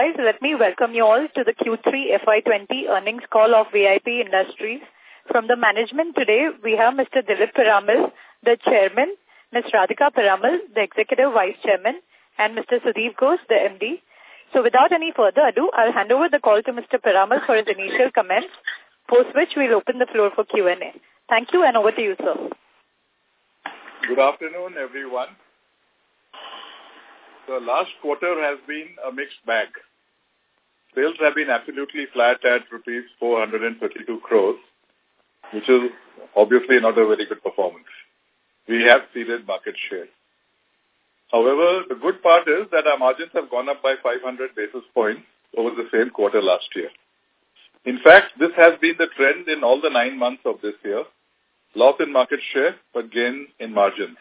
Guys, let me welcome you all to the Q3 FY20 earnings call of VIP Industries. From the management today, we have Mr. Dilip Piramal, the chairman, Ms. Radhika Piramal, the executive vice chairman, and Mr. Sudeep Ghosh, the MD. So without any further ado, I'll hand over the call to Mr. Piramal for his initial comments, post which we'll open the floor for Q&A. Thank you and over to you, sir. Good afternoon, everyone. The last quarter has been a mixed bag. Sales have been absolutely flat at rupees 432 crores, which is obviously not a very good performance. We have ceded market share. However, the good part is that our margins have gone up by 500 basis points over the same quarter last year. In fact, this has been the trend in all the nine months of this year. Loss in market share, but gain in margins.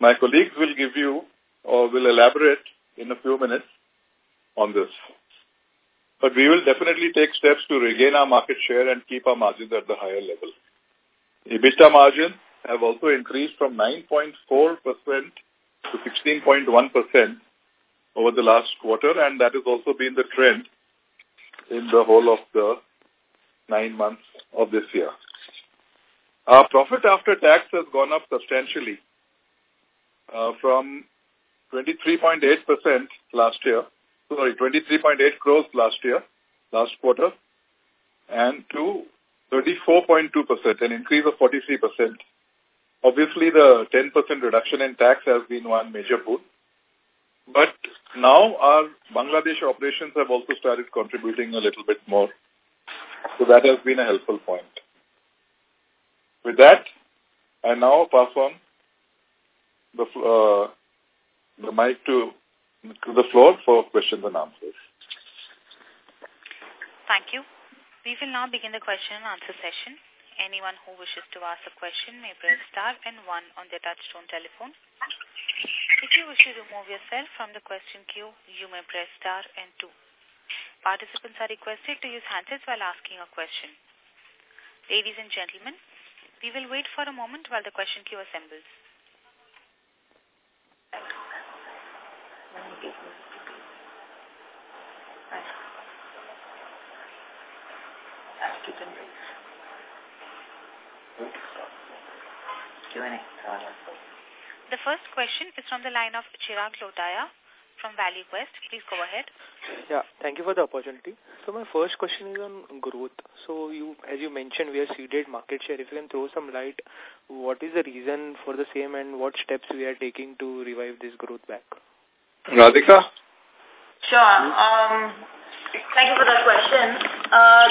My colleagues will give you or will elaborate in a few minutes on this. But we will definitely take steps to regain our market share and keep our margins at the higher level. EBITDA margins have also increased from 9.4% to 16.1% over the last quarter, and that has also been the trend in the whole of the nine months of this year. Our profit after tax has gone up substantially uh, from 23.8% last year, sorry, 23.8 crores last year, last quarter, and to 34.2%, an increase of 43%. Obviously, the 10% reduction in tax has been one major boon. But now our Bangladesh operations have also started contributing a little bit more. So that has been a helpful point. With that, I now pass on the, uh, the mic to, to the floor for questions and answers. Thank you. We will now begin the question and answer session. Anyone who wishes to ask a question may press star and one on their touchtone telephone. If you wish to remove yourself from the question queue, you may press star and two. Participants are requested to use handsets while asking a question. Ladies and gentlemen, we will wait for a moment while the question queue assembles. The first question is from the line of Chirag Lodaya from Value Quest. Please go ahead. Yeah, thank you for the opportunity. So my first question is on growth. So you, as you mentioned, we have ceded market share. If you can throw some light, what is the reason for the same and what steps we are taking to revive this growth back? Radhika? Sure. Um, thank you for that question. Uh,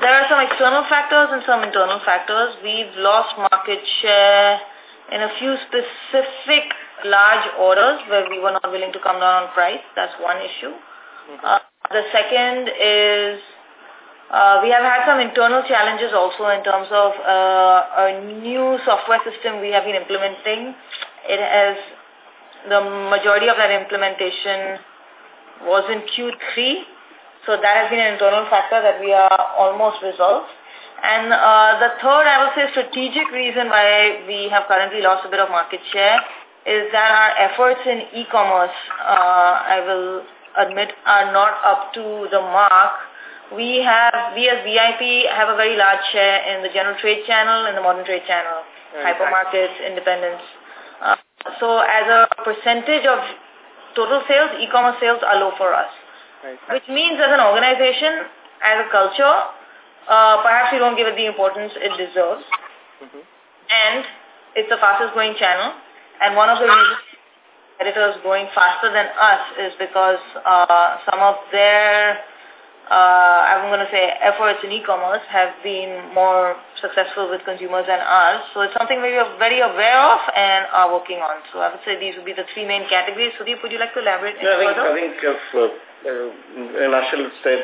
there are some external factors and some internal factors. We've lost market share in a few specific large orders where we were not willing to come down on price. That's one issue. Mm -hmm. uh, the second is uh, we have had some internal challenges also in terms of uh, a new software system we have been implementing. It has, the majority of that implementation was in Q3. So that has been an internal factor that we are almost resolved. And uh, the third, I would say, strategic reason why we have currently lost a bit of market share is that our efforts in e-commerce, uh, I will admit, are not up to the mark. We have, we as VIP have a very large share in the general trade channel and the modern trade channel, right. hypermarkets, independents. So as a percentage of total sales, e-commerce sales are low for us. Right. Which means as an organization, as a culture, uh, perhaps we don't give it the importance it deserves. Mm -hmm. And it's the fastest growing channel. And one of the reasons editors growing faster than us is because uh, some of their, I'm going to say, efforts in e-commerce have been more successful with consumers than us. So it's something we are very aware of and are working on. So I would say these would be the three main categories. Sudeep, would you like to elaborate yeah, I think, further? I think if, uh, uh, said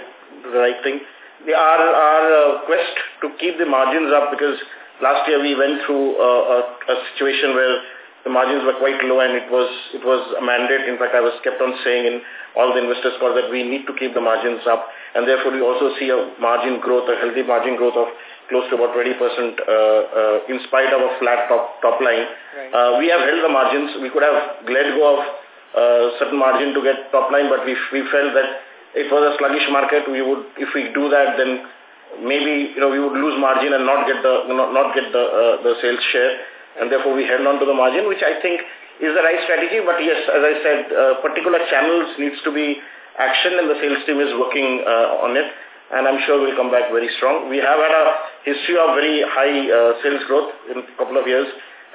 the right thing the, our, our uh, quest to keep the margins up because last year we went through uh, a, a situation where the margins were quite low and it was it was a mandate. In fact, I was kept on saying in all the investors calls that we need to keep the margins up and therefore we also see a margin growth, a healthy margin growth of close to about 20% uh, uh, in spite of a flat top, top line. Right. Uh, we have held the margins. We could have let go of uh, certain margin to get top line, but we, we felt that it was a sluggish market, we would, if we do that, then maybe, you know, we would lose margin and not get the, not, not get the, uh, the sales share. And therefore we held on to the margin, which I think is the right strategy. But yes, as I said, uh, particular channels needs to be action and the sales team is working uh, on it and I'm sure we'll come back very strong. We have had a history of very high uh, sales growth in a couple of years,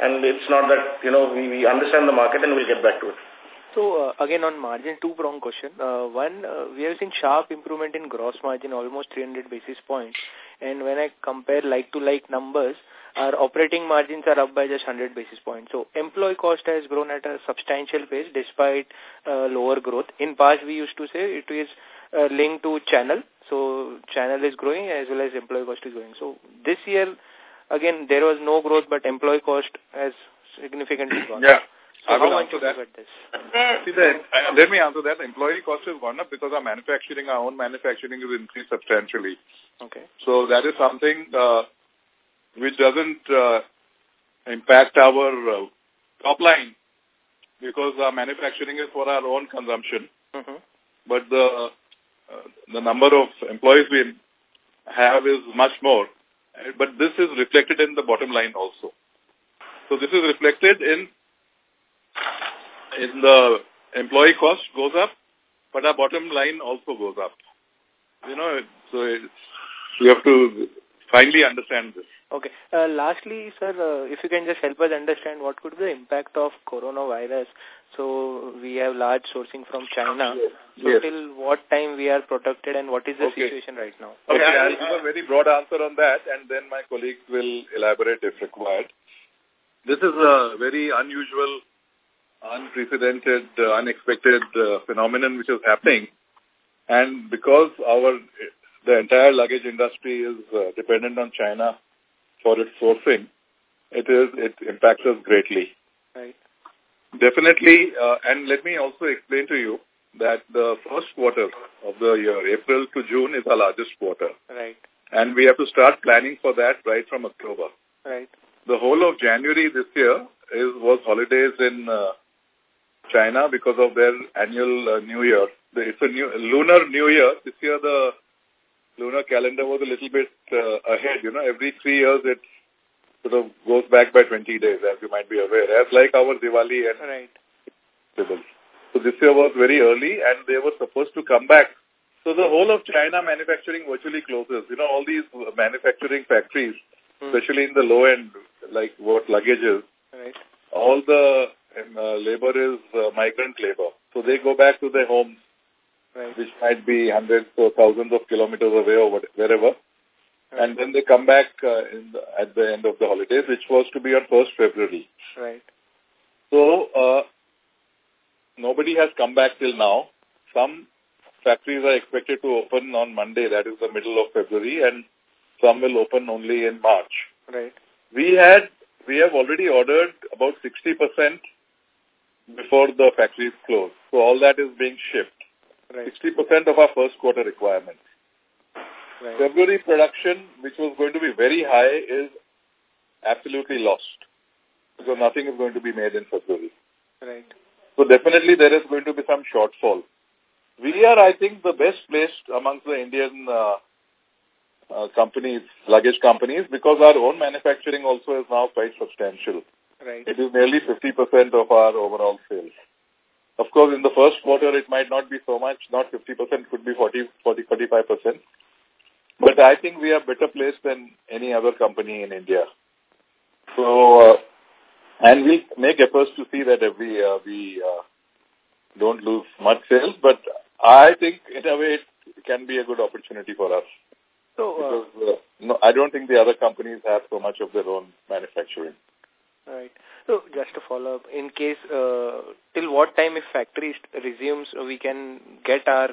and it's not that, you know, we, we understand the market and we'll get back to it. So, uh, again, on margin, two-prong question. Uh, one, uh, we have seen sharp improvement in gross margin, almost 300 basis points. And when I compare like-to-like -like numbers, our operating margins are up by just 100 basis points. So employee cost has grown at a substantial pace despite uh, lower growth. In past, we used to say it is uh, linked to channel. So channel is growing as well as employee cost is growing. So this year, again, there was no growth, but employee cost has significantly gone yeah. So I will how answer that. See, then, uh, let me answer that. Employee cost has gone up because our manufacturing, our own manufacturing is increased substantially. Okay. So that is something uh, which doesn't uh, impact our uh, top line because our manufacturing is for our own consumption. Mm -hmm. But the uh, the number of employees we have is much more. But this is reflected in the bottom line also. So this is reflected in in the employee cost goes up, but our bottom line also goes up. You know, so you have to finally understand this. Okay. Uh, lastly, sir, uh, if you can just help us understand what could be the impact of coronavirus. So we have large sourcing from China. Yes. So yes. till what time we are protected and what is the okay. situation right now? Okay, I'll give a very broad answer on that and then my colleagues will elaborate if required. This is a very unusual, unprecedented, uh, unexpected uh, phenomenon which is happening. And because our the entire luggage industry is uh, dependent on China for its sourcing, it is it impacts us greatly. Right. Definitely, uh, and let me also explain to you that the first quarter of the year, April to June, is our largest quarter. Right. And we have to start planning for that right from October. Right. The whole of January this year is was holidays in uh, China because of their annual uh, New Year. It's a new lunar New Year. This year the lunar calendar was a little bit uh, ahead. You know, every three years it sort of goes back by 20 days, as you might be aware, as like our Diwali and right. So this year was very early, and they were supposed to come back. So the whole of China manufacturing virtually closes. You know, all these manufacturing factories, hmm. especially in the low end, like what luggage is, right. all the um, uh, labor is uh, migrant labor. So they go back to their homes right. which might be hundreds or thousands of kilometers away or wherever. Right. And then they come back uh, the, at the end of the holidays, which was to be on 1st February. Right. So, uh, nobody has come back till now. Some factories are expected to open on Monday, that is the middle of February, and some will open only in March. Right. We had, we have already ordered about 60% before the factories close. So all that is being shipped. Right. 60% of our first quarter requirement. Right. February production, which was going to be very high, is absolutely lost because nothing is going to be made in February. Right. So definitely there is going to be some shortfall. We are, I think, the best placed amongst the Indian uh, uh, companies, luggage companies, because our own manufacturing also is now quite substantial. Right. It is nearly 50% of our overall sales. Of course, in the first quarter, it might not be so much, not 50%, could be 40, 40, 45%. But I think we are better placed than any other company in India. So, uh, and we'll make efforts to see that every uh, we uh, don't lose much sales, but I think in a way it can be a good opportunity for us. So, uh, because, uh, no, I don't think the other companies have so much of their own manufacturing. Right. So just to follow up, in case, uh, till what time if factory resumes, we can get our,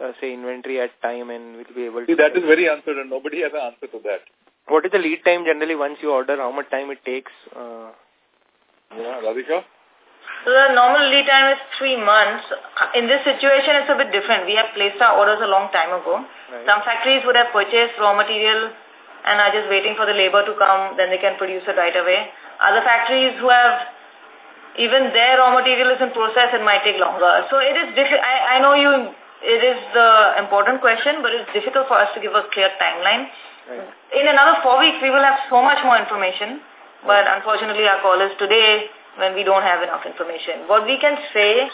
uh, say, inventory at time and we'll be able See, to... that is very uncertain. Nobody has an answer to that. What is the lead time generally once you order? How much time it takes? Uh... Yeah, Radhika? So the normal lead time is three months. In this situation, it's a bit different. We have placed our orders a long time ago. Right. Some factories would have purchased raw material and are just waiting for the labor to come, then they can produce it right away. Other factories who have even their raw material is in process, it might take longer. So it is difficult. I, I know you it is the important question, but it's difficult for us to give a clear timeline. Right. In another four weeks, we will have so much more information, but unfortunately our call is today when we don't have enough information. What we can say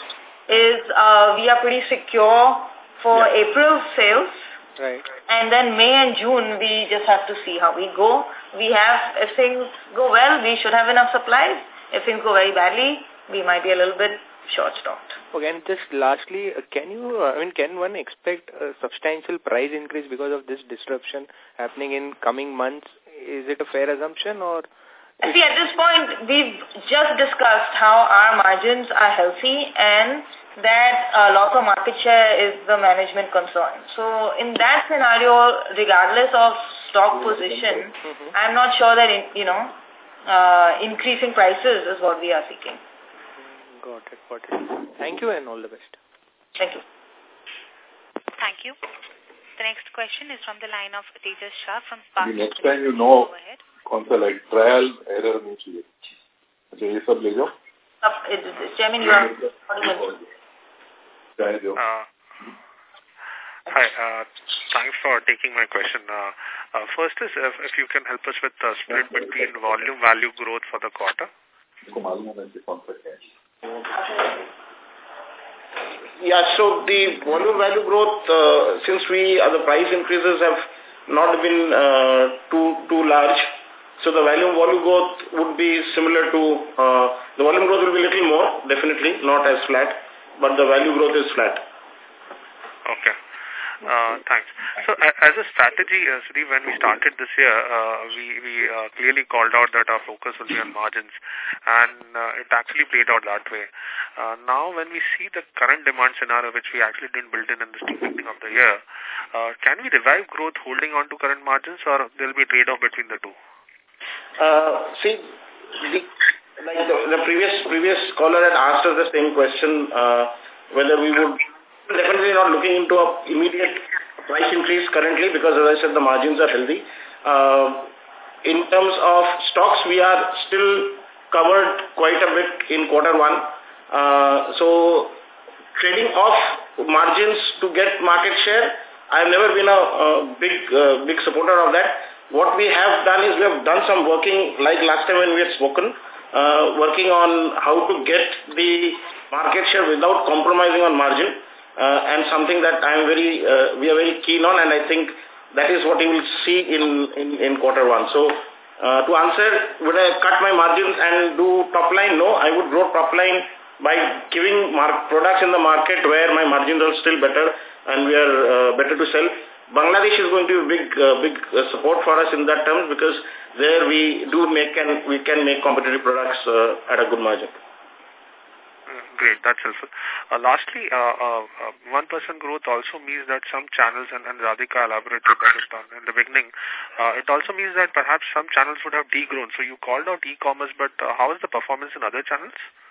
is uh, we are pretty secure for yeah. April sales. Right. And then May and June, we just have to see how we go. We have, if things go well, we should have enough supplies. If things go very badly, we might be a little bit short-stocked. Okay, and just lastly, uh, can you, uh, I mean, can one expect a substantial price increase because of this disruption happening in coming months? Is it a fair assumption or? See, at this point, we've just discussed how our margins are healthy and that uh, loss of market share is the management concern. So in that scenario, regardless of stock position, mm -hmm. I'm not sure that, you know, uh, increasing prices is what we are seeking. Got it, got it. Thank you and all the best. Thank you. Thank you. The next question is from the line of Tejas Shah from Spark. The next time you know, कौन सा like trial error नहीं चाहिए अच्छा ये सब ले जाओ Chairman, you are uh, Hi, uh, thanks for taking my question. Uh, uh, first is if, if you can help us with the split between volume value growth for the quarter. Yeah, so the volume value growth, uh, since we uh, the price increases have not been uh, too too large, so the volume volume growth would be similar to uh, the volume growth will be a little more, definitely not as flat, but the value growth is flat. Okay. Uh, thanks. So as a strategy, uh, Sudhi, when we started this year, uh, we, we uh, clearly called out that our focus will be on margins and uh, it actually played out that way. Uh, now when we see the current demand scenario, which we actually didn't build in in the beginning of the year, uh, can we revive growth holding on to current margins or there will be a trade-off between the two? Uh, see, the, like the, the previous previous caller had asked us the same question, uh, whether we would definitely not looking into a immediate price increase currently because as I said the margins are healthy. Uh, in terms of stocks, we are still covered quite a bit in quarter one. Uh, so trading off margins to get market share, I've never been a, a big uh, big supporter of that. What we have done is we have done some working like last time when we had spoken, uh, working on how to get the market share without compromising on margin uh, and something that I'm very, uh, we are very keen on, and I think that is what you will see in, in, in quarter one. So, uh, to answer, would I cut my margins and do top line? No, I would grow top line by giving products in the market where my margins are still better and we are uh, better to sell. Bangladesh is going to be a big, uh, big uh, support for us in that terms because there we do make and we can make competitive products uh, at a good margin. Great, that's helpful. Uh, lastly, uh, uh, 1% uh, growth also means that some channels, and, and Radhika elaborated on in the beginning, uh, it also means that perhaps some channels would have degrown. So you called out e-commerce, but uh, how is the performance in other channels? Uh,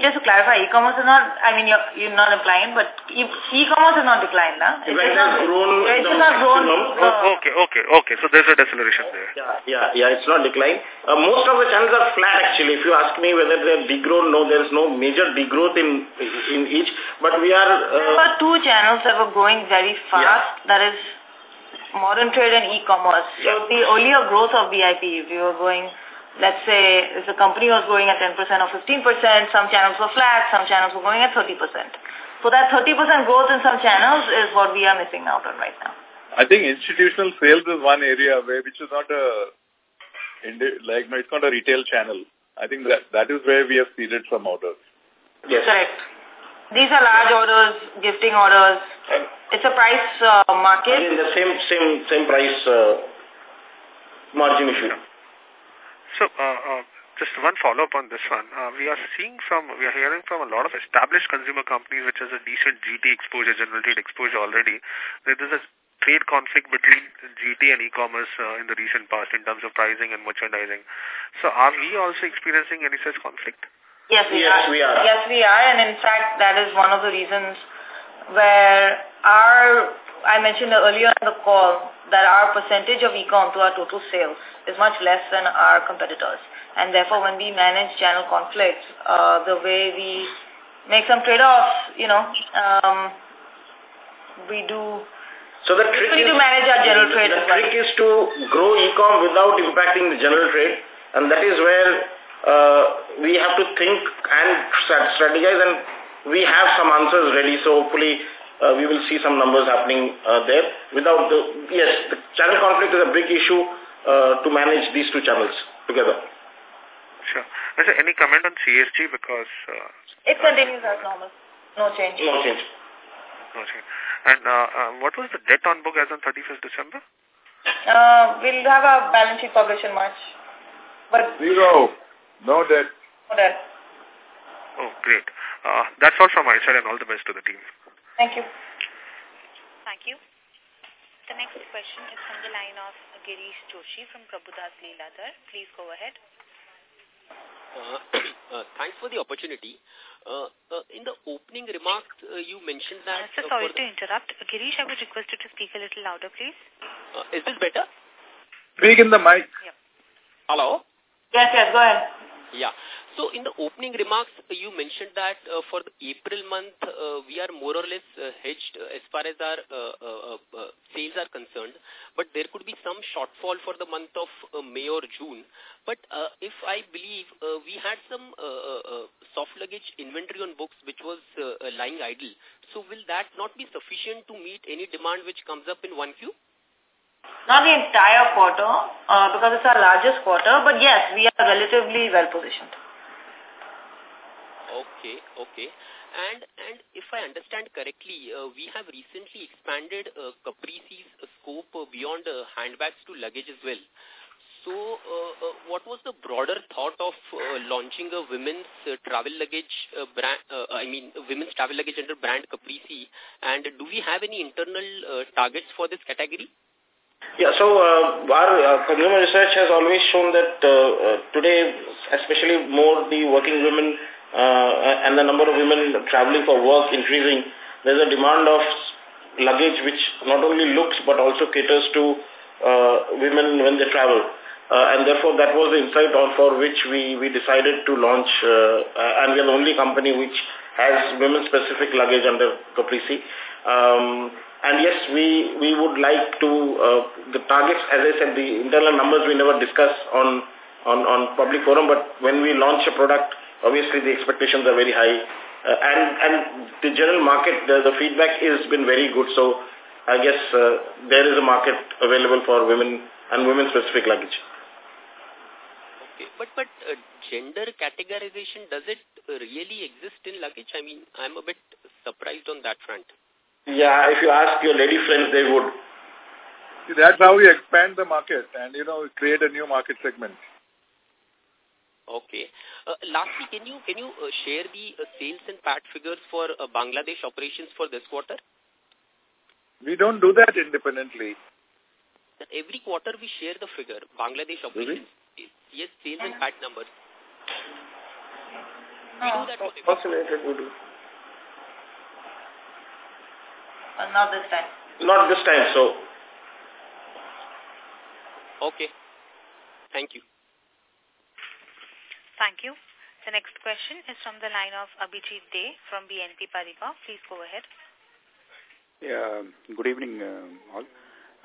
just to clarify, e-commerce is not, I mean, you're, you're not implying, but e-commerce is not declined, na? It's right not grown. It's not grown. Uh, okay, okay, okay. So there's a deceleration there. Yeah, yeah, yeah, it's not declined. Uh, most of the channels are flat, actually. If you ask me whether they're degrown, no, there's no major degrowth in in each. But we are... Uh, there were two channels that were growing very fast. Yeah. That is modern trade and e-commerce. So the earlier growth of VIP, if you were going let's say if the company was growing at 10% or 15%, some channels were flat, some channels were growing at 30%. So that 30% growth in some channels is what we are missing out on right now. I think institutional sales is one area where which is not a like no, it's not a retail channel. I think that that is where we have ceded some orders. Yes. Correct. These are large orders, gifting orders. It's a price uh, market. Again, the same same same price uh, margin issue. So, uh, uh, just one follow-up on this one. Uh, we are seeing from, we are hearing from a lot of established consumer companies which has a decent GT exposure, general trade exposure already, that there's a trade conflict between GT and e-commerce uh, in the recent past in terms of pricing and merchandising. So are we also experiencing any such conflict? Yes, we, yes, are. we are. Yes, we are. And in fact, that is one of the reasons where our, I mentioned earlier in the call, that our percentage of e-com to our total sales is much less than our competitors. And therefore, when we manage channel conflicts, uh, the way we make some trade-offs, you know, um, we do so the trick is, to manage our general trade. The trick is to grow e-com without impacting the general trade, and that is where uh, we have to think and strategize, and we have some answers ready. So hopefully uh, we will see some numbers happening uh, there. Without the yes, the channel conflict is a big issue uh, to manage these two channels together. Sure. Is there any comment on CSG because uh, it continues as normal, no change. No change. No change. And uh, uh, what was the debt on book as on 31st December? Uh, we'll have a balance sheet published in March. But Zero. No debt. No debt. Oh, great. Uh, that's all from my side and all the best to the team. Thank you. Thank you. The next question is from the line of Girish Joshi from Prabhudas Lilladher. Please go ahead. Uh, uh, thanks for the opportunity. Uh, uh, in the opening remarks, uh, you mentioned that... Uh, sir, sorry to interrupt. Girish, I would request you to speak a little louder, please. Uh, is this better? Speak in the mic. Yep. Hello? Yes, yes, go ahead. Yeah. So in the opening remarks, uh, you mentioned that uh, for the April month, uh, we are more or less uh, hedged as far as our uh, uh, sales are concerned. But there could be some shortfall for the month of May or June. But if I believe we had some soft luggage inventory on books which was lying idle. So will that not be sufficient to meet any demand which comes up in 1Q? Not the entire quarter, because it's our largest quarter, but yes, we are relatively well positioned. Okay, okay. And and if I understand correctly, uh, we have recently expanded uh, scope uh, beyond uh, handbags to luggage as well. So, uh, uh, what was the broader thought of uh, launching a women's travel luggage brand, I mean, women's travel luggage under brand Caprese? And do we have any internal targets for this category? Yeah, so uh, our uh, consumer research has always shown that uh, today, especially more the working women uh, and the number of women traveling for work increasing, there's a demand of luggage which not only looks but also caters to uh, women when they travel. Uh, and therefore, that was the insight on for which we, we decided to launch, uh, and we are the only company which has women-specific luggage under Caprese. Um, and yes, we, we would like to, uh, the targets, as I said, the internal numbers we never discuss on, on, on public forum, but when we launch a product, obviously the expectations are very high. Uh, and, and the general market, the, the feedback has been very good. So I guess uh, there is a market available for women and women-specific luggage. Okay, but but uh, gender categorization does it really exist in luggage? I mean, I'm a bit surprised on that front. Yeah, if you ask your lady friends, they would. See, that's how we expand the market and, you know, create a new market segment. Okay. Uh, lastly, can you can you uh, share the uh, sales and PAT figures for uh, Bangladesh operations for this quarter? We don't do that independently. Every quarter we share the figure, Bangladesh operations. Yes, sales and PAT numbers. We do that for every Fascinated, we do. Uh, not this time. Not this time, so. Okay. Thank you. Thank you. The next question is from the line of Abhijit Day from BNP Paribas. Please go ahead. Yeah, good evening uh, all.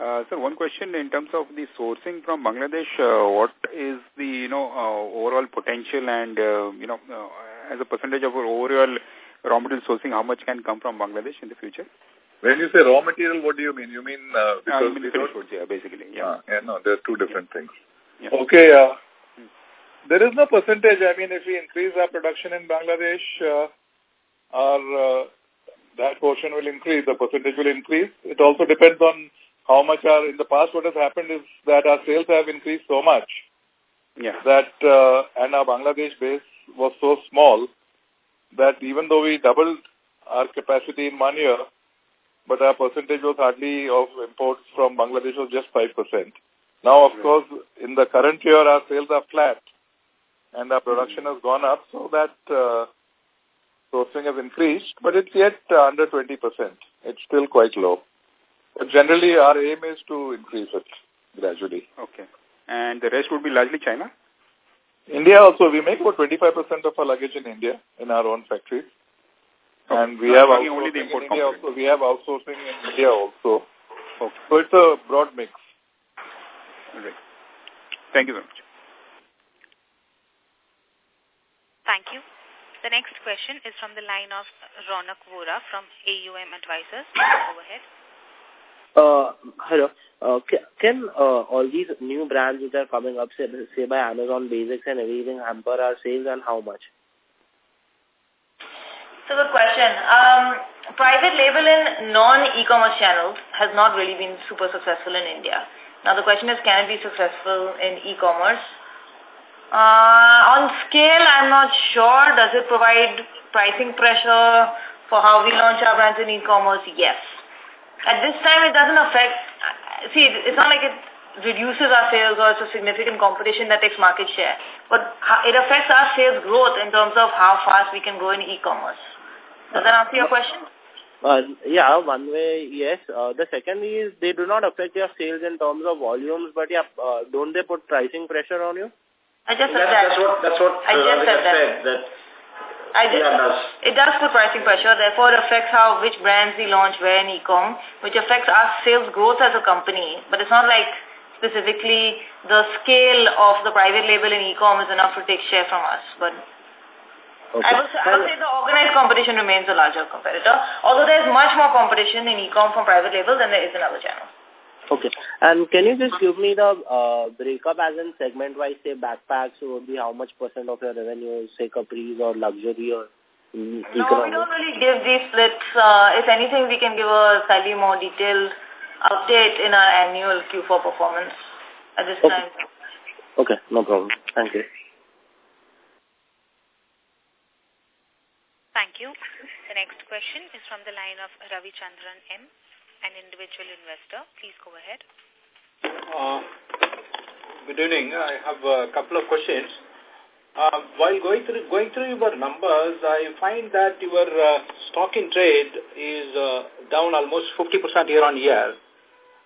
Uh, sir, one question in terms of the sourcing from Bangladesh, uh, what is the, you know, uh, overall potential and, uh, you know, uh, as a percentage of our overall raw material sourcing, how much can come from Bangladesh in the future? When you say raw material, what do you mean? You mean... Uh, because I mean we finished goods, yeah, basically. Yeah. Ah, yeah, no, there are two different things. Yeah. Okay, uh, there is no percentage. I mean, if we increase our production in Bangladesh, uh, our uh, that portion will increase, the percentage will increase. It also depends on how much our, in the past what has happened is that our sales have increased so much Yeah. that, uh, and our Bangladesh base was so small that even though we doubled our capacity in one year, but our percentage was hardly of imports from Bangladesh was just 5%. Now, of Right. course, in the current year, our sales are flat and our production has gone up, so that uh, sourcing has increased, but it's yet uh, under 20%. It's still quite low. But generally, our aim is to increase it gradually. Okay. And the rest would be largely China? India also, we make about 25% of our luggage in India in our own factories. And we have only the import in India also. We have outsourcing in India also. Okay. So it's a broad mix. Right. Thank you very much. Thank you. The next question is from the line of Ronak Vora from AUM Advisors. Go ahead. Uh, hello. Uh, can uh, all these new brands which are coming up, say, say by Amazon Basics and everything, hamper our sales and how much? So good question. Um, private label in non-e-commerce channels has not really been super successful in India. Now the question is, can it be successful in e-commerce? Uh, on scale, I'm not sure. Does it provide pricing pressure for how we launch our brands in e-commerce? Yes. At this time, it doesn't affect, see, it's not like it reduces our sales or it's a significant competition that takes market share. But it affects our sales growth in terms of how fast we can grow in e-commerce. Does that answer your question? Uh, yeah, one way, yes. Uh, the second is they do not affect your sales in terms of volumes, but yeah, uh, don't they put pricing pressure on you? I just said that. That's what, that's what I uh, just said that. said, that I just, yeah, does. It does put pricing pressure, therefore it affects how which brands we launch where in e-com, which affects our sales growth as a company. But it's not like specifically the scale of the private label in e-com is enough to take share from us. But Okay. I, would, I would say the organized competition remains a larger competitor, although there's much more competition in e-com from private labels than there is in other channels. Okay. And can you just give me the uh, breakup as in segment-wise, say backpacks would be how much percent of your revenue, say capris or luxury or mm, No, we don't really give these splits. Uh, if anything, we can give a slightly more detailed update in our annual Q4 performance at this okay. time. Okay, no problem. Thank you. Thank you. The next question is from the line of Ravi Chandran M, an individual investor. Please go ahead. Uh, good evening. I have a couple of questions. Uh, while going through going through your numbers, I find that your uh, stock in trade is uh, down almost 50% year on year,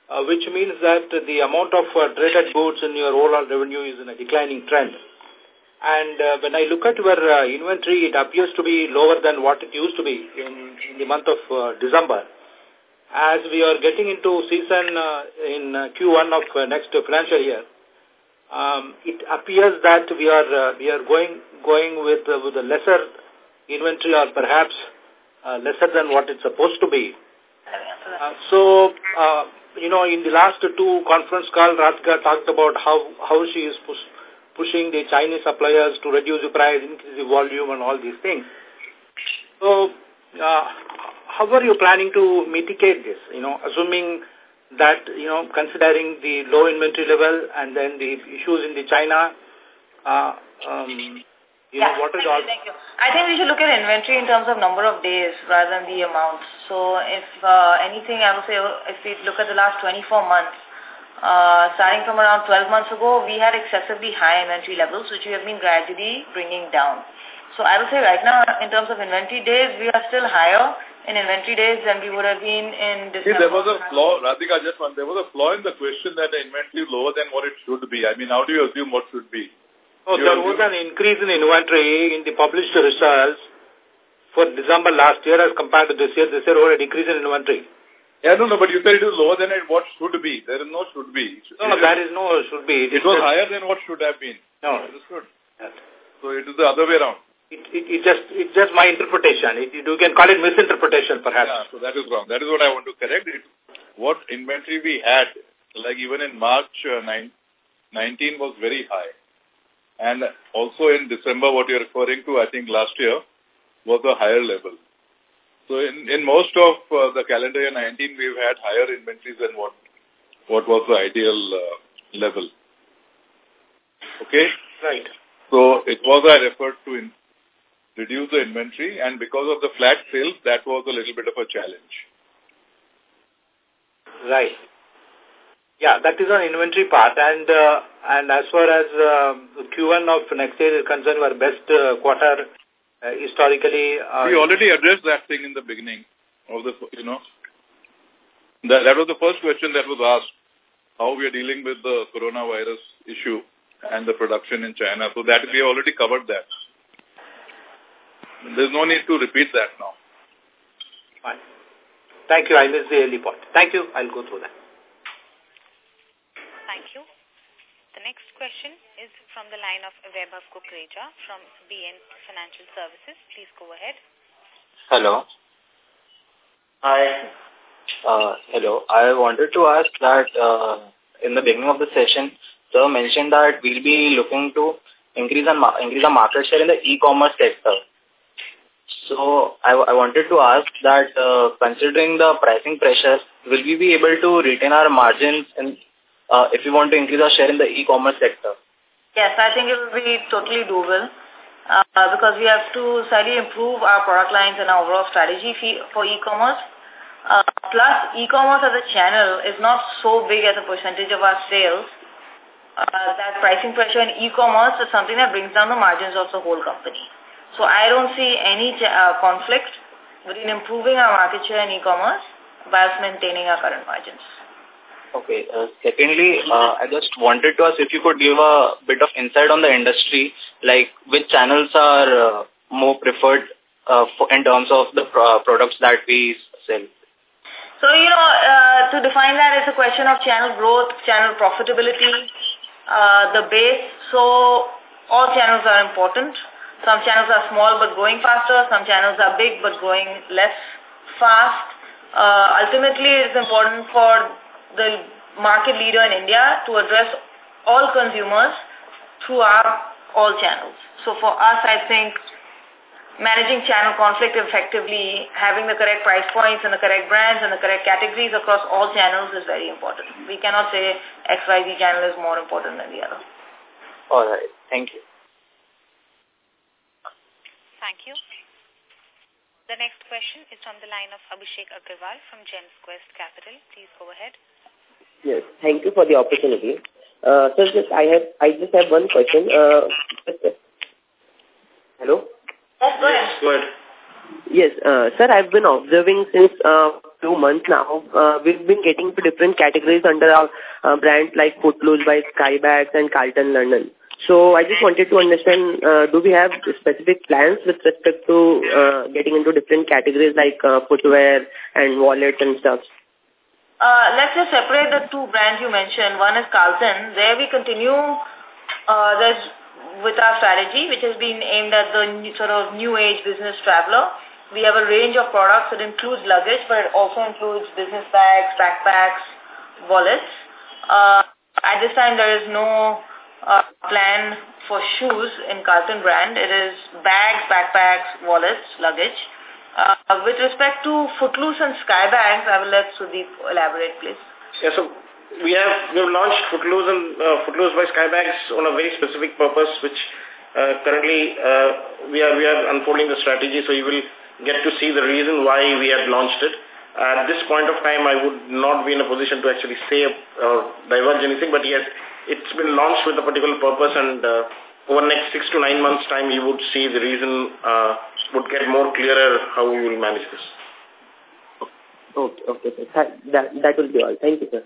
uh, which means that the amount of uh, traded goods in your overall revenue is in a declining trend. And uh, when I look at your uh, inventory, it appears to be lower than what it used to be in, in the month of uh, December. As we are getting into season uh, in uh, Q1 of uh, next financial year, um, it appears that we are uh, we are going going with uh, with a lesser inventory or perhaps lesser than what it's supposed to be. So, you know, in the last two conference call, Radhika talked about how how she is pushing the Chinese suppliers to reduce the price, increase the volume and all these things. So, how are you planning to mitigate this, you know, assuming that, you know, considering the low inventory level and then the issues in the China, uh, um, you yeah, know, what is all... Thank you. I think we should look at inventory in terms of number of days rather than the amount. So if uh, anything, I would say if we look at the last 24 months, uh, starting from around 12 months ago, we had excessively high inventory levels, which we have been gradually bringing down. So I would say right now, in terms of inventory days, we are still higher in inventory days than we would have been in December. See, there was a flaw, Radhika, just one, there was a flaw in the question that the inventory is lower than what it should be. I mean, how do you assume what should be? Oh, there was an increase in inventory in the published results for December last year as compared to this year. This year, over a decrease in inventory. Yeah, no, no, but you said it is lower than it, what should be. There is no should be. No, no, there is no should be. It, it was higher than what should have been. No. Understood. Yes. So it is the other way around. It, it, it just it's just my interpretation. It, you can call it misinterpretation, perhaps. Yeah, so that is wrong. That is what I want to correct. It, what inventory we had, like even in March uh, 9, 19 was very high. And also in December, what you're referring to, I think last year, was a higher level. So in, in most of uh, the calendar year 19, we've had higher inventories than what, what was the ideal uh, level. Okay? Right. So it was our effort to in, reduce the inventory and because of the flat sales, that was a little bit of a challenge. Right. Yeah, that is an inventory part. And uh, and as far as uh, Q1 of next year is concerned, our best uh, quarter uh, historically... Uh, we already addressed that thing in the beginning of the, you know, that, that was the first question that was asked, how we are dealing with the coronavirus issue and the production in China. So that we already covered that. There's no need to repeat that now. Fine. Thank you. I missed the early point. Thank you. I'll go through that. Thank you. The next question is from the line of Vaibhav Kukreja from BN Financial Services. Please go ahead. Hello. Hi. Uh, hello. I wanted to ask that uh, in the beginning of the session, sir mentioned that we'll be looking to increase our, increase our market share in the e-commerce sector. So I, I wanted to ask that uh, considering the pricing pressure, will we be able to retain our margins in, uh, if we want to increase our share in the e-commerce sector? Yes, I think it will be totally doable uh, because we have to slightly improve our product lines and our overall strategy for e-commerce. Uh, plus, e-commerce as a channel is not so big as a percentage of our sales uh, that pricing pressure in e-commerce is something that brings down the margins of the whole company. So I don't see any uh, conflict between improving our market share in e-commerce whilst maintaining our current margins. Okay. Uh, secondly, uh, I just wanted to ask if you could give a bit of insight on the industry, like which channels are uh, more preferred uh, for, in terms of the pro products that we sell. So, you know, uh, to define that, it's a question of channel growth, channel profitability, uh, the base. So, all channels are important. Some channels are small but growing faster. Some channels are big but growing less fast. Uh, ultimately, it's important for the market leader in India to address all consumers through our all channels. So for us, I think managing channel conflict effectively, having the correct price points and the correct brands and the correct categories across all channels is very important. We cannot say XYZ channel is more important than the other. All right. Thank you. Thank you. The next question is from the line of Abhishek Agarwal from Gems Quest Capital. Please go ahead. Yes, thank you for the opportunity. Uh, so just I have I just have one question. Uh, hello. Yes, go ahead. Go ahead. Yes, uh, sir, I've been observing since uh, two months now. Uh, we've been getting to different categories under our uh, brands like Footloose by Skybags and Carlton London. So I just wanted to understand, uh, do we have specific plans with respect to uh, getting into different categories like uh, footwear and wallets and stuff? Uh, let's just separate the two brands you mentioned. One is Carlton. There we continue uh, with our strategy, which has been aimed at the new, sort of new age business traveler. We have a range of products that includes luggage, but it also includes business bags, backpacks, wallets. Uh, at this time, there is no uh, plan for shoes in Carlton brand. It is bags, backpacks, wallets, luggage. Uh, with respect to Footloose and Skybags, I will let Sudeep elaborate, please. Yeah, so we have we have launched Footloose and uh, Footloose by Skybags on a very specific purpose, which uh, currently uh, we are we are unfolding the strategy. So you will get to see the reason why we had launched it. At this point of time, I would not be in a position to actually say or diverge anything, but yes, it's been launched with a particular purpose and uh, over next six to nine months time you would see the reason uh, would get more clearer how we will manage this. Okay, okay, sir. That, that will be all. Thank you, sir.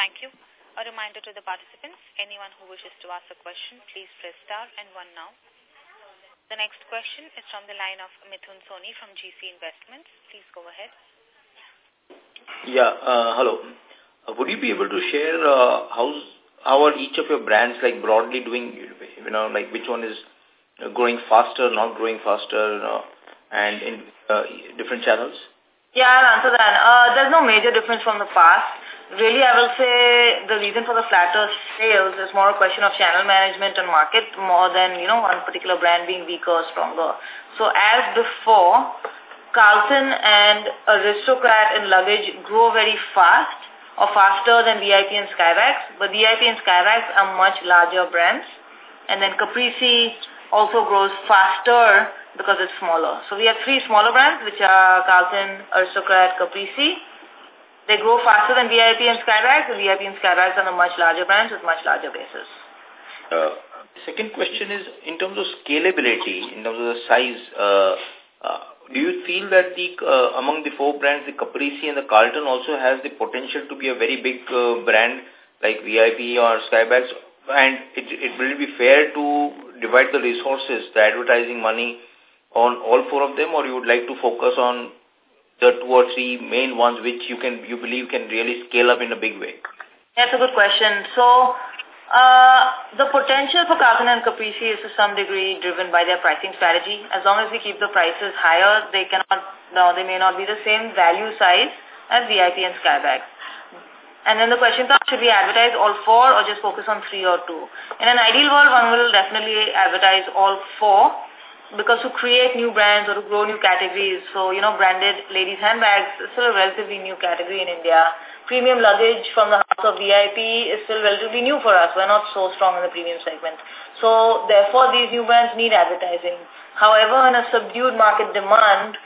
Thank you. A reminder to the participants, anyone who wishes to ask a question, please press star and one now. The next question is from the line of Mithun Soni from GC Investments. Please go ahead. Yeah, uh, hello. Uh, would you be able to share uh, how's, how are each of your brands like broadly doing, you know, like which one is growing faster, not growing faster, uh, and in uh, different channels? Yeah, I'll answer that. Uh, there's no major difference from the past. Really, I will say the reason for the flatter sales is more a question of channel management and market more than, you know, one particular brand being weaker or stronger. So as before, Carlton and Aristocrat and luggage grow very fast or faster than VIP and Skybags, but VIP and Skybags are much larger brands. And then Caprese also grows faster because it's smaller. So we have three smaller brands, which are Carlton, Aristocrat, Caprese. They grow faster than VIP and Skybags. The VIP and Skybags are the much larger brands with much larger bases. Uh, second question is in terms of scalability, in terms of the size, uh, do you feel that the uh, among the four brands, the Caprese and the Carlton also has the potential to be a very big uh, brand like VIP or Skybags? And it, it will be fair to divide the resources, the advertising money on all four of them or you would like to focus on the two or three main ones which you can you believe can really scale up in a big way? That's a good question. So uh, the potential for Carlton and Caprese is to some degree driven by their pricing strategy. As long as we keep the prices higher, they cannot, no, they may not be the same value size as VIP and Skybags. And then the question comes, should we advertise all four or just focus on three or two? In an ideal world, one will definitely advertise all four because to create new brands or to grow new categories, so, you know, branded ladies' handbags is still a relatively new category in India. Premium luggage from the of VIP is still relatively new for us. We're not so strong in the premium segment. So, therefore, these new brands need advertising. However, in a subdued market demand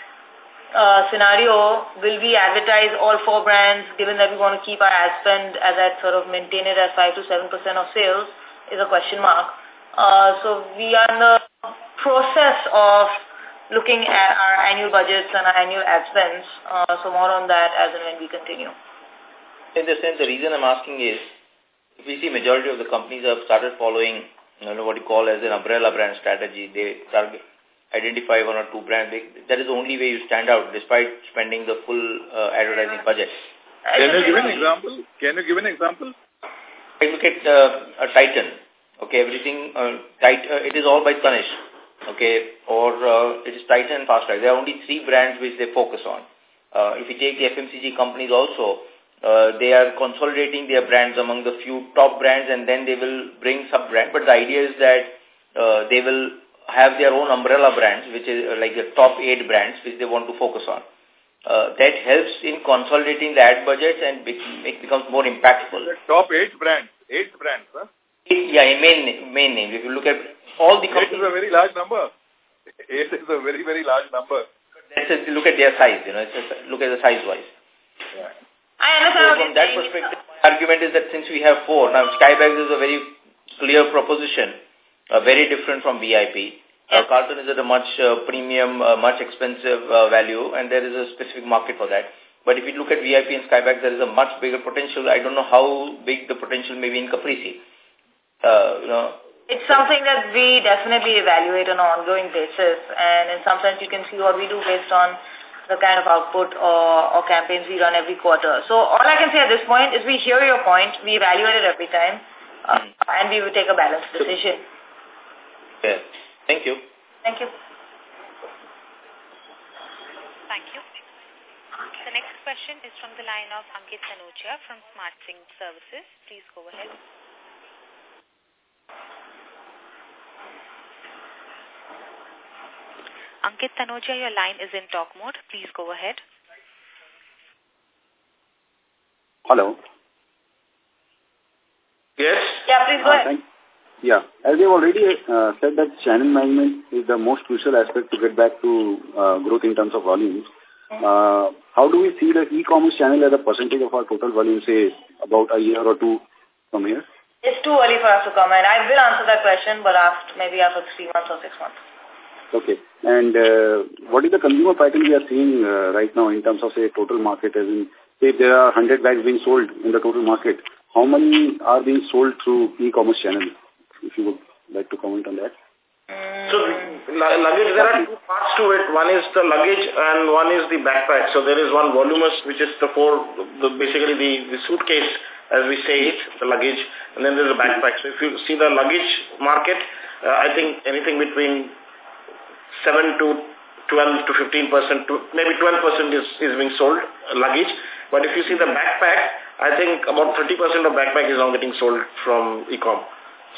uh, scenario, will we advertise all four brands given that we want to keep our ad spend as that sort of maintain it at 5 to 7% of sales is a question mark. Uh, so we are in the process of looking at our annual budgets and our annual ad spends. Uh, so more on that as and when we continue. In the sense, the reason I'm asking is, if we see majority of the companies have started following you know, what you call as an umbrella brand strategy, they target, identify one or two brands. That is the only way you stand out despite spending the full uh, advertising budget. Can you give an example? Can you give an example? I look at uh, a Titan. Okay, everything, uh, tight, uh, it is all by Tanishq okay, or uh, it is Titan and Fastrack. There are only three brands which they focus on. Uh, if you take the FMCG companies also, uh, they are consolidating their brands among the few top brands and then they will bring sub-brand. But the idea is that uh, they will have their own umbrella brands, which is uh, like the top eight brands, which they want to focus on. Uh, that helps in consolidating the ad budgets and it becomes more impactful. The top eight brands, eight brands, huh? Yeah, main main name. If you look at all the companies. Eight is a very large number. Eight is a very, very large number. Let's just look at their size, you know, just look at the size-wise. Yeah. I understand so from that perspective, my argument is that since we have four, now Skybags is a very clear proposition, uh, very different from VIP. Uh, Carlton is at a much uh, premium, uh, much expensive uh, value, and there is a specific market for that. But if you look at VIP and Skybags, there is a much bigger potential. I don't know how big the potential may be in Caprese. Uh, you know, it's something that we definitely evaluate on an ongoing basis and in some sense you can see what we do based on the kind of output or, or campaigns we run every quarter. So all I can say at this point is we hear your point, we evaluate it every time uh, and we will take a balanced decision. Yeah. Thank you. Thank you. Thank you. The next question is from the line of Ankit Sanocha from Smart Sync Services. Please go ahead. Ankit Tanoja, your line is in talk mode. Please go ahead. Hello. Yes. Yeah, please go uh, ahead. Yeah, as you've already uh, said that channel management is the most crucial aspect to get back to uh, growth in terms of volumes. Mm-hmm. Uh, how do we see the e-commerce channel as a percentage of our total volume, say, about a year or two from here? It's too early for us to comment. I will answer that question, but after maybe after three months or six months. Okay. And uh, what is the consumer pattern we are seeing uh, right now in terms of, say, total market? As in, say, there are 100 bags being sold in the total market. How many are being sold through e-commerce channel? If you would like to comment on that. So, luggage, there are two parts to it. One is the luggage and one is the backpack. So, there is one voluminous, which is the four, the, basically the, the suitcase, as we say it, the luggage, and then there's a backpack. So, if you see the luggage market, uh, I think anything between 7 to 12 to 15 percent, to maybe 12 percent is, is being sold, uh, luggage. But if you see the backpack, I think about 30 percent of backpack is now getting sold from e-com.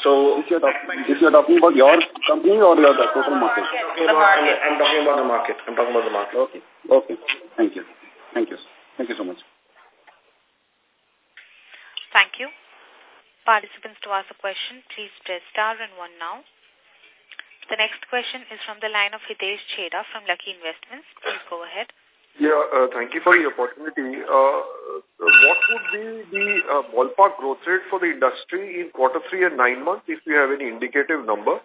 So, if you're, talking, if you're talking about your company or your the total market? I'm talking, about, I'm, I'm talking about the market. I'm talking about the market. Okay. Okay. Thank you. Thank you. Thank you so much. Thank you. Participants to ask a question, please press star and one now. The next question is from the line of Hitesh Cheda from Lucky Investments. Please go ahead. Yeah, uh, thank you for the opportunity. Uh, what would be the uh, ballpark growth rate for the industry in quarter three and nine months, if you have any indicative number?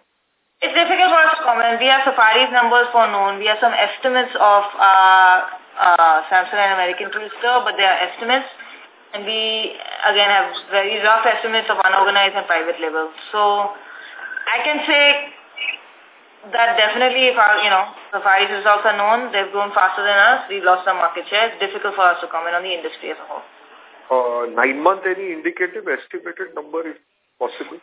It's difficult for us to comment. We have Safari's numbers for known. We have some estimates of uh, uh, Samsonite and American Tourister, but they are estimates. And we, again, have very rough estimates of unorganized and private labels. So I can say that definitely if our, you know, Safari's results are known. They've grown faster than us. We've lost some market share. It's difficult for us to comment on the industry as a whole. Uh, nine month, any indicative estimated number if possible?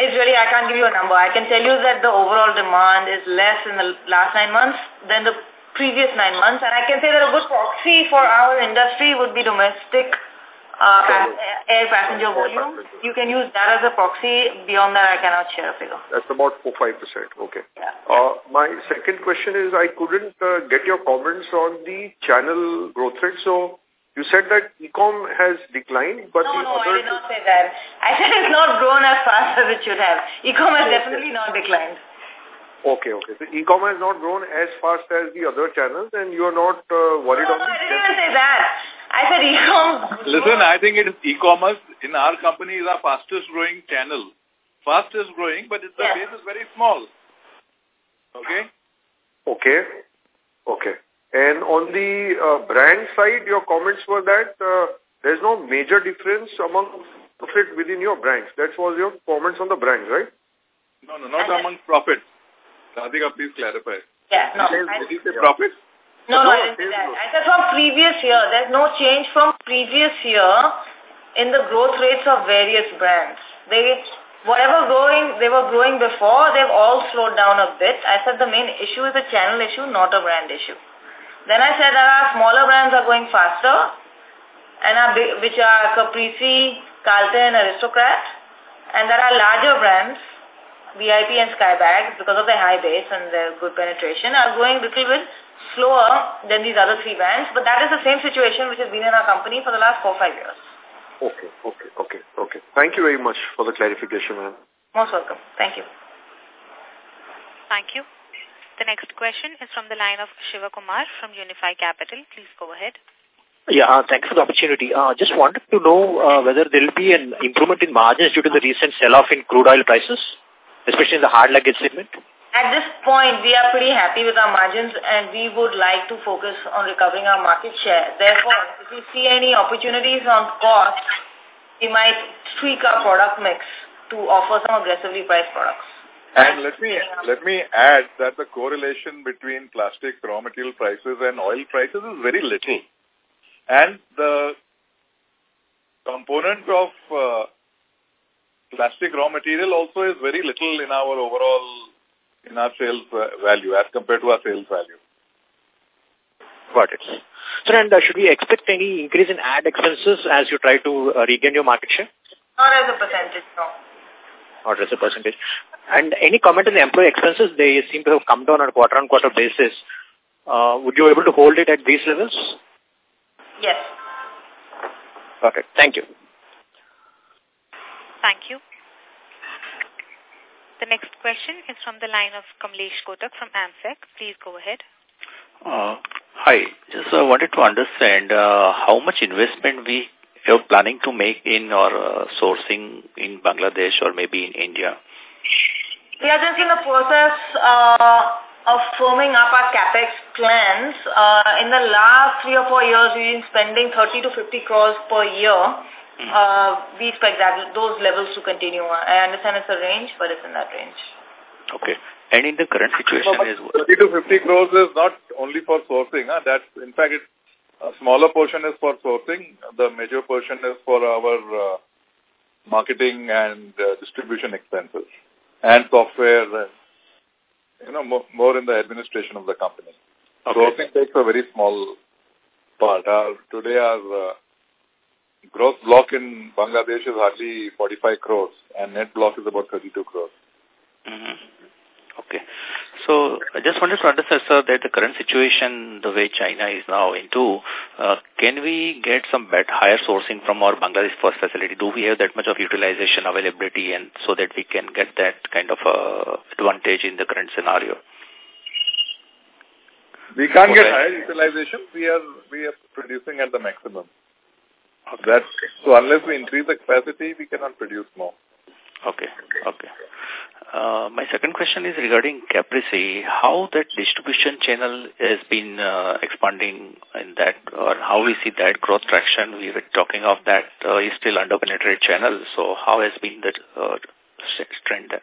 It's really, I can't give you a number. I can tell you that the overall demand is less in the last nine months than the previous nine months. And I can say that a good proxy for our industry would be domestic uh, air passenger volume. You can use that as a proxy. Beyond that, I cannot share a figure. That's about 4-5%. Okay. Yeah. Uh, my second question is I couldn't uh, get your comments on the channel growth rate. So you said that e-com has declined, but no, no. I did not say that. I said it's not grown as fast as it should have. E-com has definitely not declined. Okay, okay. So e-com has not grown as fast as the other channels and you are not uh, worried no, on no, I didn't even say that. I said e-com... Listen, I think it is e-commerce in our company is our fastest growing channel. Fastest growing, but it's, the yes. base is very small. Okay? Okay. Okay. And on the uh, brand side, your comments were that uh, there's no major difference among profit within your brands. That was your comments on the brands, right? No, no, not among profits. Radhika, please clarify. Yeah, no. Did you say profits? No, no, I didn't say that. I said from previous year. There's no change from previous year in the growth rates of various brands. They, whatever growing, they were growing before, they've all slowed down a bit. I said the main issue is a channel issue, not a brand issue. Then I said that our smaller brands are going faster, and our which are Caprese, Carlton, Aristocrat, and there are larger brands, VIP and Skybags, because of their high base and their good penetration, are going little bit slower than these other three brands. But that is the same situation which has been in our company for the last four five years. Okay, okay, okay, okay. Thank you very much for the clarification, ma'am. Most welcome. Thank you. Thank you. The next question is from the line of Shiva Kumar from Unify Capital. Please go ahead. Yeah, uh, thanks for the opportunity. Uh, just wanted to know uh, whether there will be an improvement in margins due to the recent sell-off in crude oil prices, especially in the hard luggage segment. At this point, we are pretty happy with our margins and we would like to focus on recovering our market share. Therefore, if we see any opportunities on cost, we might tweak our product mix to offer some aggressively priced products. And let me let me add that the correlation between plastic raw material prices and oil prices is very little. And the component of uh, plastic raw material also is very little in our overall, in our sales uh, value as compared to our sales value. Got it. So, and uh, should we expect any increase in ad expenses as you try to uh, regain your market share? Not as a percentage, no. Not as a percentage. And any comment on the employee expenses? They seem to have come down on a quarter-on-quarter -quarter basis. Uh, would you be able to hold it at these levels? Yes. Okay. Thank you. Thank you. The next question is from the line of Kamlesh Kotak from AMSEC. Please go ahead. Uh, hi. Just uh, wanted to understand uh, how much investment we are planning to make in our uh, sourcing in Bangladesh or maybe in India. We are just in the process uh, of firming up our capex plans. Uh, in the last three or four years, we've been spending 30 to 50 crores per year. Uh, we expect that those levels to continue. I understand it's a range, but it's in that range. Okay. And in the current situation no, is... 30 to 50 crores is not only for sourcing. Huh? That's, in fact, it, a smaller portion is for sourcing. The major portion is for our uh, marketing and uh, distribution expenses and software, uh, you know, more, more in the administration of the company. Okay. Sourcing takes a very small part. Our, today our uh, gross block in Bangladesh is hardly 45 crores and net block is about 32 crores. Mm -hmm. Okay. So I just wanted to understand, sir, that the current situation, the way China is now into, uh, can we get some bit higher sourcing from our Bangladesh first facility? Do we have that much of utilization availability and so that we can get that kind of uh, advantage in the current scenario? We can't okay. get higher utilization. We are we are producing at the maximum. Okay. That, so unless we increase the capacity, we cannot produce more. Okay. Okay. Uh, my second question is regarding Caprese. How that distribution channel has been uh, expanding in that, or how we see that growth traction? We were talking of that uh, is still under-penetrated channel. So how has been the uh, trend there?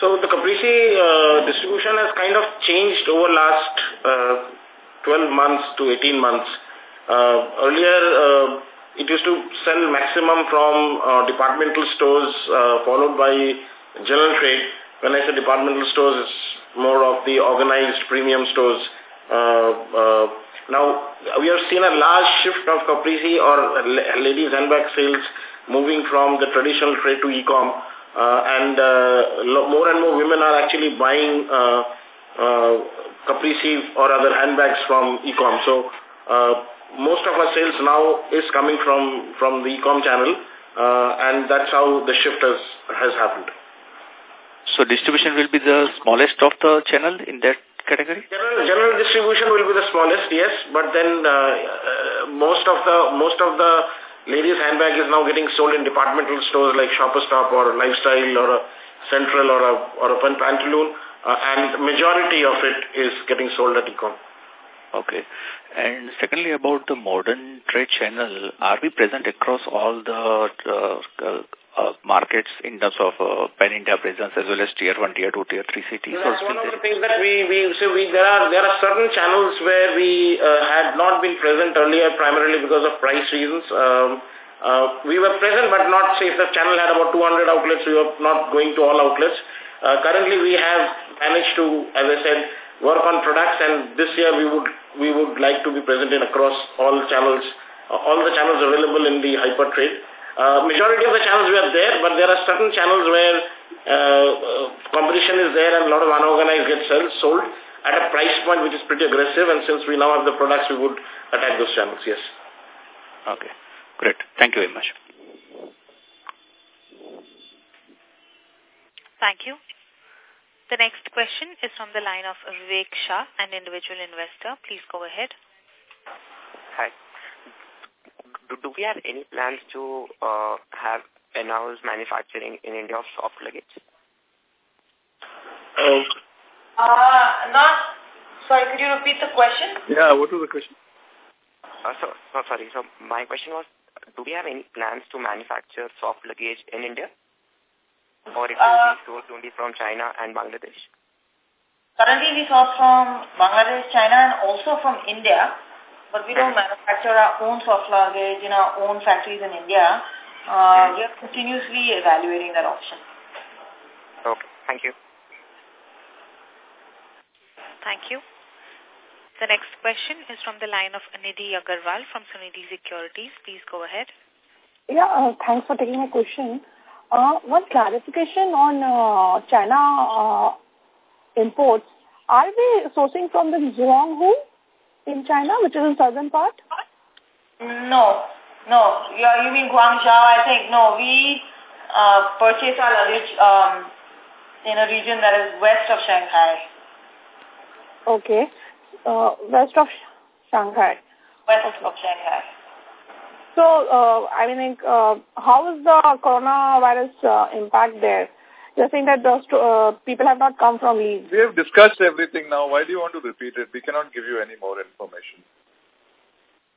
So the Caprese uh, distribution has kind of changed over last uh, 12 months to 18 months. Uh, earlier, uh, it used to sell maximum from uh, departmental stores uh, followed by general trade. When I say departmental stores, it's more of the organized premium stores. Uh, uh, now, we have seen a large shift of Caprese or ladies handbag sales moving from the traditional trade to e-com uh, and uh, more and more women are actually buying uh, Caprese or other handbags from e-com. So most of our sales now is coming from, from the e-com channel uh, and that's how the shift has, has happened. So distribution will be the smallest of the channel in that category? General, general distribution will be the smallest, yes, but then uh, uh, most of the most of the ladies handbag is now getting sold in departmental stores like Shoppers Stop or Lifestyle or a Central or a, or a Pantaloon uh, and majority of it is getting sold at Ecom. Okay. And secondly, about the modern trade channel, are we present across all the uh, uh, markets in terms of uh, pan-India presence as well as tier 1, tier 2, tier 3 cities? That's one of the things that we, we, so we, there are, there are certain channels where we uh, had not been present earlier primarily because of price reasons. Um, uh, we were present but not, say if the channel had about 200 outlets, we were not going to all outlets. Uh, currently we have managed to, as I said, work on products and this year we would, we would like to be present in across all channels, uh, all the channels available in the hyper trade. Uh, majority of the channels we are there, but there are certain channels where uh, competition is there and a lot of unorganized gets sold at a price point which is pretty aggressive and since we now have the products, we would attack those channels, yes. Okay, great. Thank you very much. Thank you. The next question is from the line of Vivek Shah, an individual investor. Please go ahead. Hi do, do we have any plans to uh, have in-house manufacturing in India of soft luggage? Oh. Uh, not, sorry, could you repeat the question? Yeah, what was the question? Uh, so, so, sorry, so my question was, do we have any plans to manufacture soft luggage in India? Or it will uh, be sourced only from China and Bangladesh? Currently we source from Bangladesh, China and also from India but we don't manufacture our own soft luggage in our own factories in India. Uh, we are continuously evaluating that option. Okay, thank you. Thank you. The next question is from the line of Nidhi Agarwal from Sunidhi Securities. Please go ahead. Yeah, uh, thanks for taking my question. Uh, one clarification on uh, China uh, imports. Are we sourcing from the Zhuanghu in China, which is in southern part? No, no. Yeah, you mean Guangzhou? I think no. We uh, purchase our luggage um, in a region that is west of Shanghai. Okay, uh, west of Shanghai. West okay. of Shanghai. So, uh, I mean, uh, how is the coronavirus uh, impact there? You're saying that the uh, people have not come from leave. We have discussed everything now. Why do you want to repeat it? We cannot give you any more information.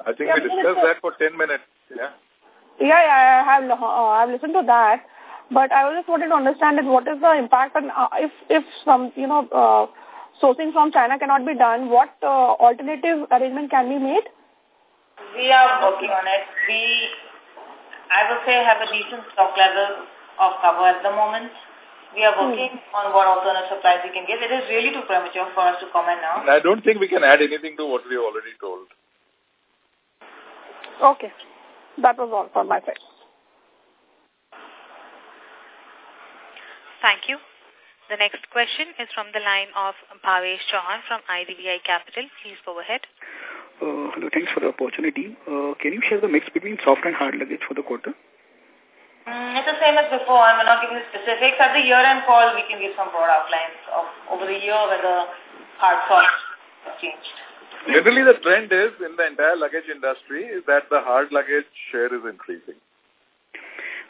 I think yeah, we discussed that for 10 minutes. Yeah. Yeah, yeah, I have, uh, I've listened to that. But I just wanted to understand that what is the impact and uh, if, if some, you know, uh, sourcing from China cannot be done, what uh, alternative arrangement can be made? We are working on it. We, I would say, have a decent stock level of cover at the moment. We are working hmm. on what alternate supplies we can get. It is really too premature for us to comment now. I don't think we can add anything to what we have already told. Okay. That was all from my side. Thank you. The next question is from the line of Bhavesh Chauhan from IDBI Capital. Please go ahead. Uh, hello, thanks for the opportunity. Uh, can you share the mix between soft and hard luggage for the quarter? Mm, it's the same as before. I'm not giving the specifics. At the year-end call, we can give some broad outlines of over the year whether hard soft has changed. Generally, the trend is in the entire luggage industry is that the hard luggage share is increasing.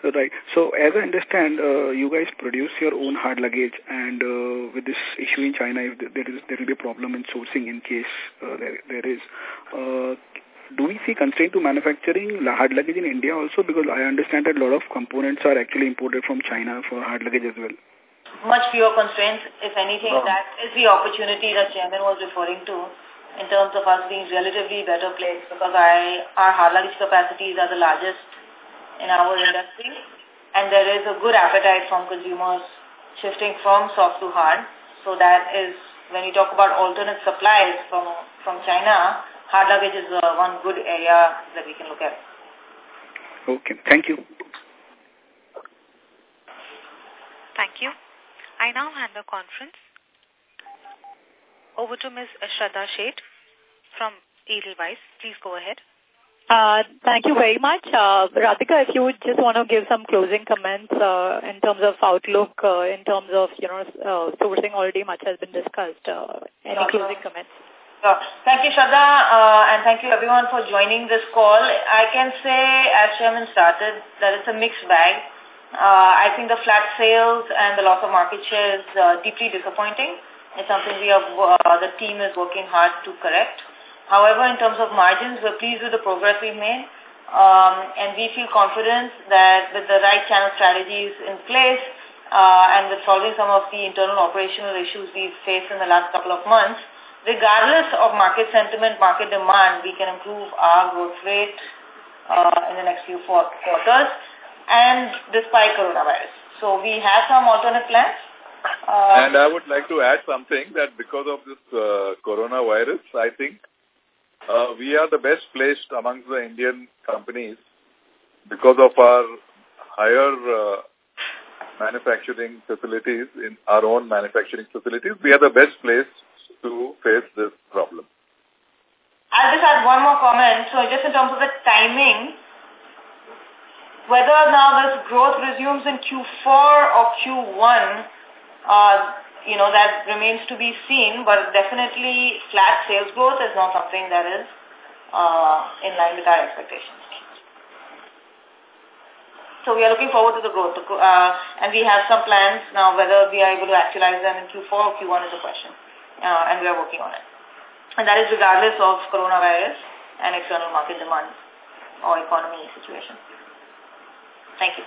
Right. So, as I understand, uh, you guys produce your own hard luggage, and uh, with this issue in China, if there is there will be a problem in sourcing in case uh, there there is. Uh, do we see constraint to manufacturing hard luggage in India also? Because I understand that a lot of components are actually imported from China for hard luggage as well. much fewer constraints. If anything, oh. that is the opportunity that Chairman was referring to in terms of us being relatively better placed because I, our hard luggage capacities are the largest in our industry and there is a good appetite from consumers shifting from soft to hard. So that is, when you talk about alternate supplies from, from China, hard luggage is uh, one good area that we can look at. Okay, thank you. Thank you. I now hand the conference over to Ms. Shraddha Sheth from Edelweiss. Please go ahead. Uh, thank you very much. Uh, Radhika, if you would just want to give some closing comments uh, in terms of outlook, uh, in terms of, you know, uh, sourcing already much has been discussed. Uh, any closing comments? Sure. Thank you, Shraddha, uh, and thank you everyone for joining this call. I can say, as Chairman started, that it's a mixed bag. Uh, I think the flat sales and the loss of market share is uh, deeply disappointing. It's something we have, uh, the team is working hard to correct. However, in terms of margins, we're pleased with the progress we've made. Um, and we feel confident that with the right channel strategies in place uh, and with solving some of the internal operational issues we've faced in the last couple of months, regardless of market sentiment, market demand, we can improve our growth rate uh, in the next few quarters and despite coronavirus. So we have some alternate plans. Uh, and I would like to add something that because of this uh, coronavirus, I think uh, we are the best placed amongst the Indian companies because of our higher uh, manufacturing facilities, in our own manufacturing facilities. We are the best placed to face this problem. I'll just add one more comment. So just in terms of the timing, whether now this growth resumes in Q4 or Q1, uh, you know, that remains to be seen, but definitely flat sales growth is not something that is uh, in line with our expectations. So we are looking forward to the growth, uh, and we have some plans now. Whether we are able to actualize them in Q4 or Q1 is a question, uh, and we are working on it. And that is regardless of coronavirus and external market demand or economy situation. Thank you.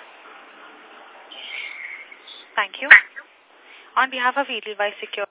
Thank you. On behalf of Edelweiss Secure